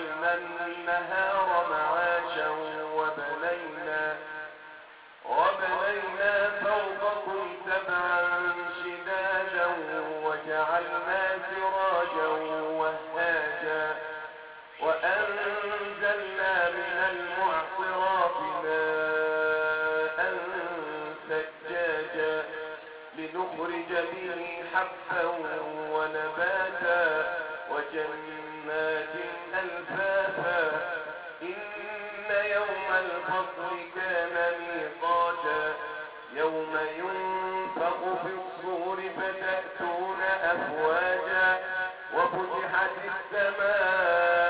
وجعلنا النهار معاشا وبنينا وبنينا فوقكم سبعا شدادا وجعلنا سراجا وهاجا وأنزلنا من المعصرات ماء سجاجا لنخرج به حبا ونباتا وجنات ألفافا إن يوم الفصل كان ميقاتا يوم ينفق في الصور فتأتون أفواجا وفتحت السماء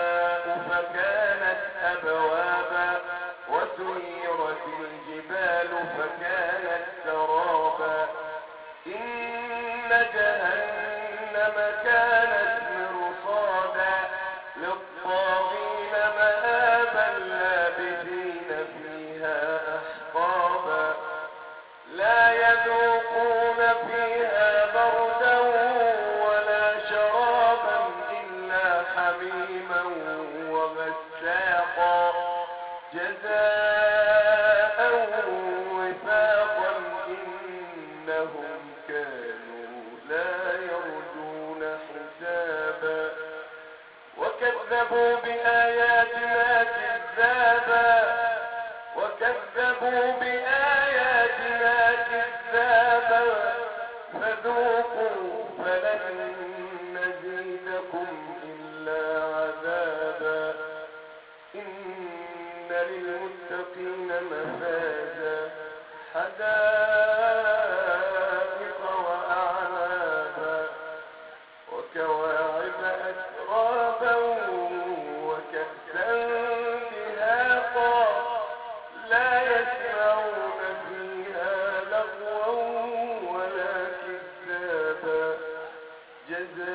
وكذبوا بآياتنا كذابا. وكذبوا بآياتنا كذابا. فذوقوا فلن نزيدكم إلا عذابا. إن للمتقين مفازا. حدائق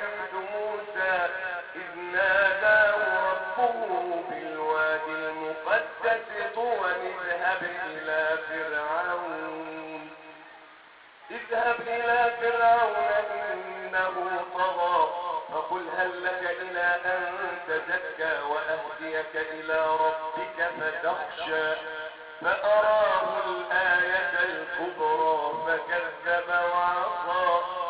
حديث موسى إذ ناداه ربه بالوادي المقدس طوى اذهب إلى فرعون. اذهب إلى فرعون إنه طغى. فقل هل لك إلى أن تزكى وأهديك إلى ربك فتخشى. فأراه الآية الكبرى فكذب وعصى.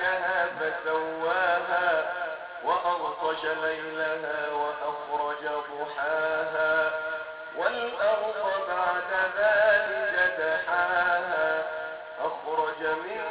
فسواها وأغطش ليلها وأخرج ضحاها والأرض بعد ذلك دحاها أخرج منها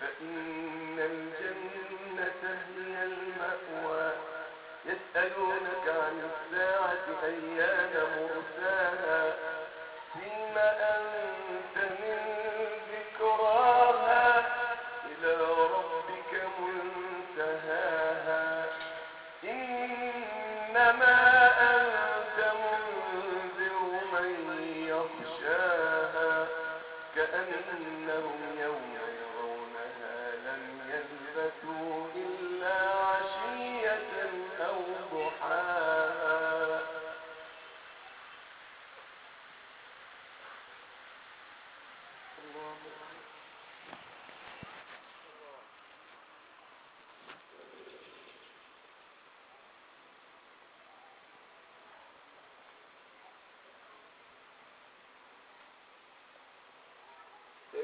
فإن الجنة هي المأوى. يسألونك عن الساعة أيان مرساها. فيما أنت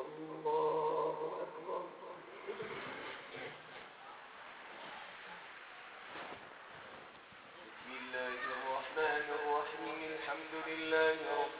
الله أكبر. بسم الله الرحمن الرحيم. الحمد لله رب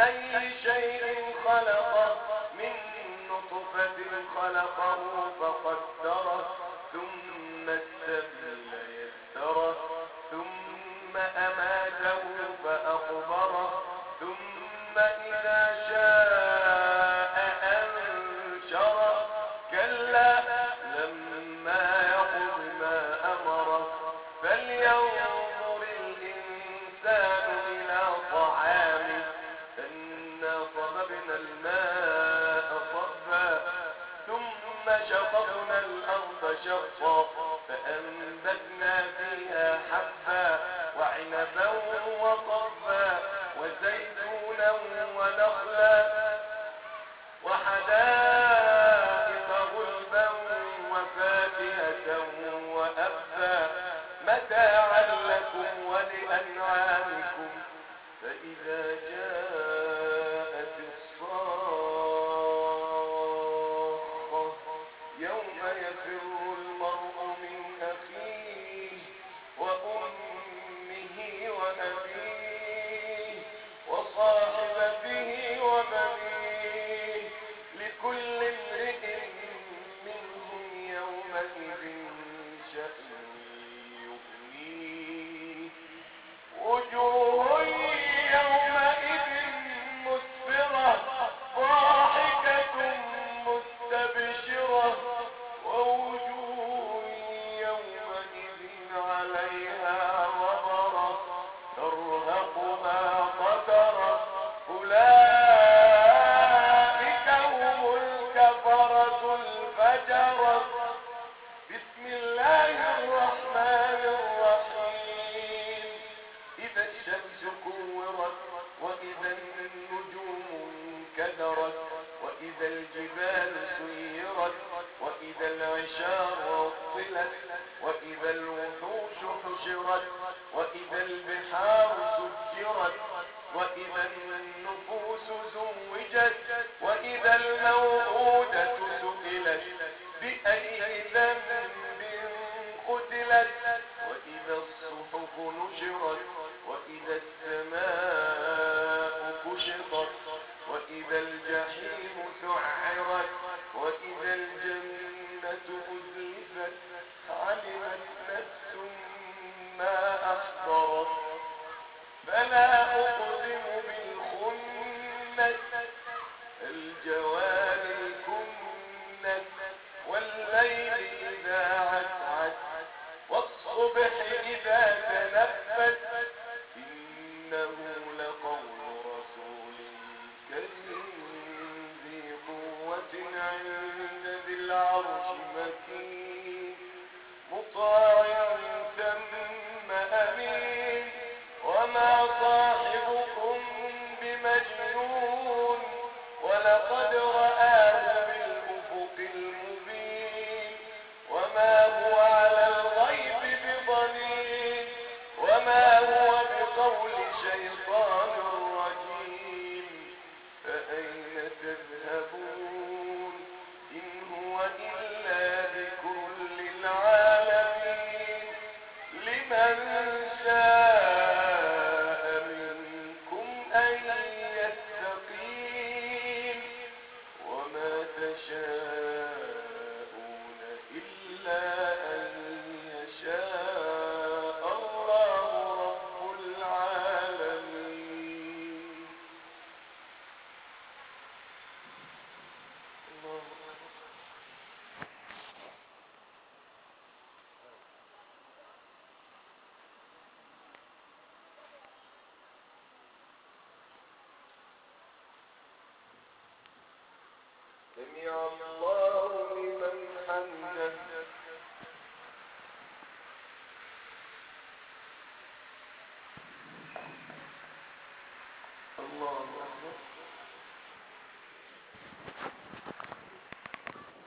أي شيء خلق من نطفة خلقه فقدره ثم السبيل يسره. أنا صببنا الماء صبا ثم شققنا الأرض شقا فأنبتنا فيها حبا وعنبا وطبا وزيتونا ونخلا وحدائق غلبا وفاكهة وأبا. متاعا لكم ولأنعامكم فإذا جاء الجبال سيرت وإذا العشار عطلت وإذا الوحوش حشرت وإذا البحار سجرت وإذا النفوس عند ذي العرش مكين سمع الله لمن حمده